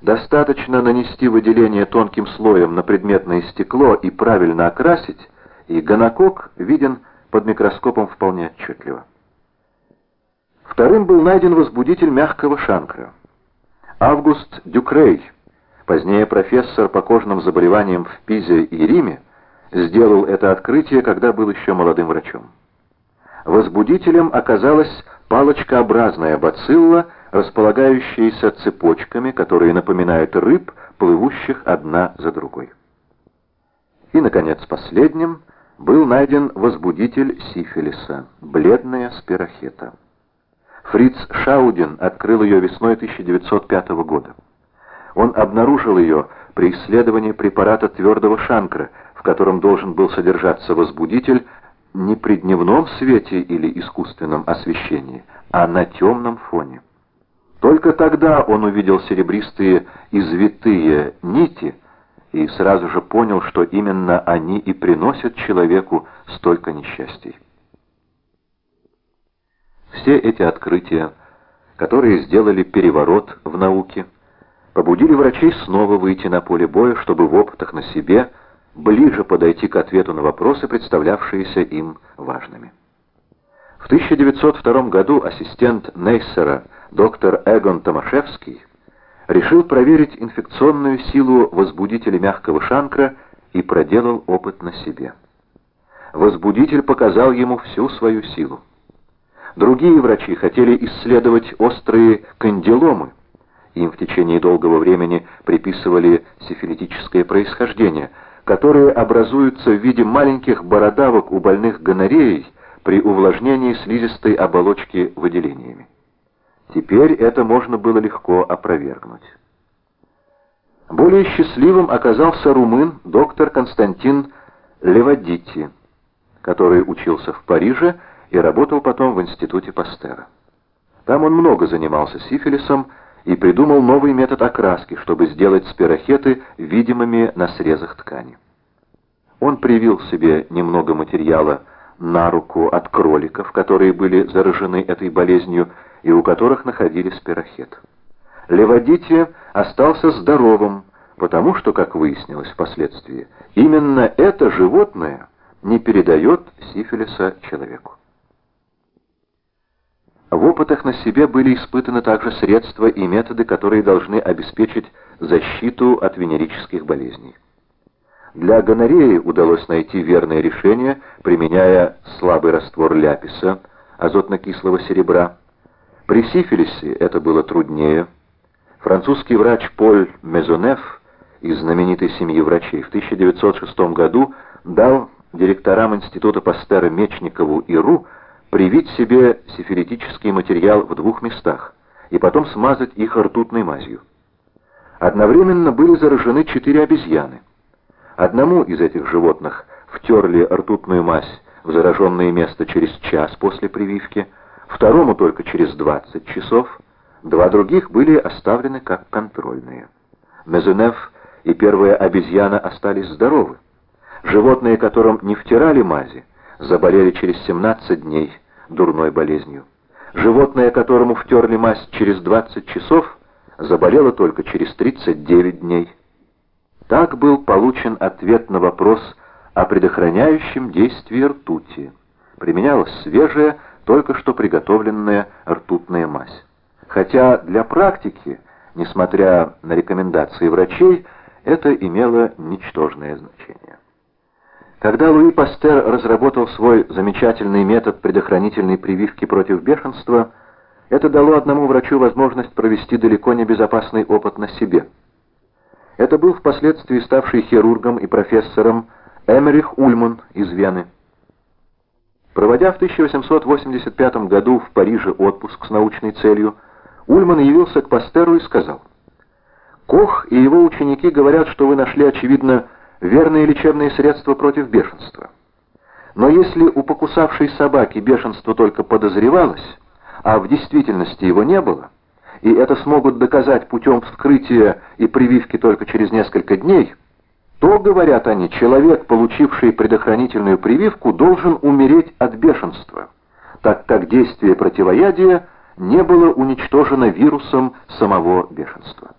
Достаточно нанести выделение тонким слоем на предметное стекло и правильно окрасить, и гонокок виден под микроскопом вполне отчетливо. Вторым был найден возбудитель мягкого шанкра. Август Дюкрей, позднее профессор по кожным заболеваниям в Пизе и Риме, сделал это открытие, когда был еще молодым врачом. Возбудителем оказалась палочкообразная бацилла, располагающаяся цепочками, которые напоминают рыб, плывущих одна за другой. И, наконец, последним был найден возбудитель сифилиса, бледная спирохета. Фриц Шаудин открыл ее весной 1905 года. Он обнаружил ее при исследовании препарата твердого шанкра, в котором должен был содержаться возбудитель не при дневном свете или искусственном освещении, а на темном фоне. Только тогда он увидел серебристые извитые нити и сразу же понял, что именно они и приносят человеку столько несчастий. Все эти открытия, которые сделали переворот в науке, побудили врачей снова выйти на поле боя, чтобы в опытах на себе ближе подойти к ответу на вопросы, представлявшиеся им важными. В 1902 году ассистент Нейссера доктор Эгон Томашевский решил проверить инфекционную силу возбудителя мягкого шанкра и проделал опыт на себе. Возбудитель показал ему всю свою силу. Другие врачи хотели исследовать острые кандиломы. Им в течение долгого времени приписывали сифилитическое происхождение, которые образуются в виде маленьких бородавок у больных гонореей при увлажнении слизистой оболочки выделениями. Теперь это можно было легко опровергнуть. Более счастливым оказался румын доктор Константин Левадити, который учился в Париже и работал потом в институте Пастера. Там он много занимался сифилисом и придумал новый метод окраски, чтобы сделать спирохеты видимыми на срезах ткани. Он привил себе немного материала на руку от кроликов, которые были заражены этой болезнью, и у которых находили спирохет. Леводите остался здоровым, потому что, как выяснилось впоследствии, именно это животное не передает сифилиса человеку. В опытах на себе были испытаны также средства и методы, которые должны обеспечить защиту от венерических болезней. Для гонореи удалось найти верное решение, применяя слабый раствор ляписа, азотно-кислого серебра, при сифилисе это было труднее. Французский врач Поль Мезонеф из знаменитой семьи врачей в 1906 году дал директорам института Пастера Мечникову и Ру привить себе сифилитический материал в двух местах и потом смазать их ртутной мазью. Одновременно были заражены четыре обезьяны. Одному из этих животных втерли ртутную мазь в зараженное место через час после прививки – второму только через 20 часов, два других были оставлены как контрольные. Мезенеф и первая обезьяна остались здоровы. Животные, которым не втирали мази, заболели через 17 дней дурной болезнью. Животное, которому втерли мазь через 20 часов, заболело только через 39 дней. Так был получен ответ на вопрос о предохраняющем действии ртути. Применялась свежая, только что приготовленная ртутная мазь. Хотя для практики, несмотря на рекомендации врачей, это имело ничтожное значение. Когда Луи Пастер разработал свой замечательный метод предохранительной прививки против бешенства, это дало одному врачу возможность провести далеко не безопасный опыт на себе. Это был впоследствии ставший хирургом и профессором Эмерих Ульман из Вены. Проводя в 1885 году в Париже отпуск с научной целью, Ульман явился к Пастеру и сказал, «Кох и его ученики говорят, что вы нашли, очевидно, верные лечебные средства против бешенства. Но если у покусавшей собаки бешенство только подозревалось, а в действительности его не было, и это смогут доказать путем вскрытия и прививки только через несколько дней, то, говорят они, человек, получивший предохранительную прививку, должен умереть от бешенства, так как действие противоядия не было уничтожено вирусом самого бешенства.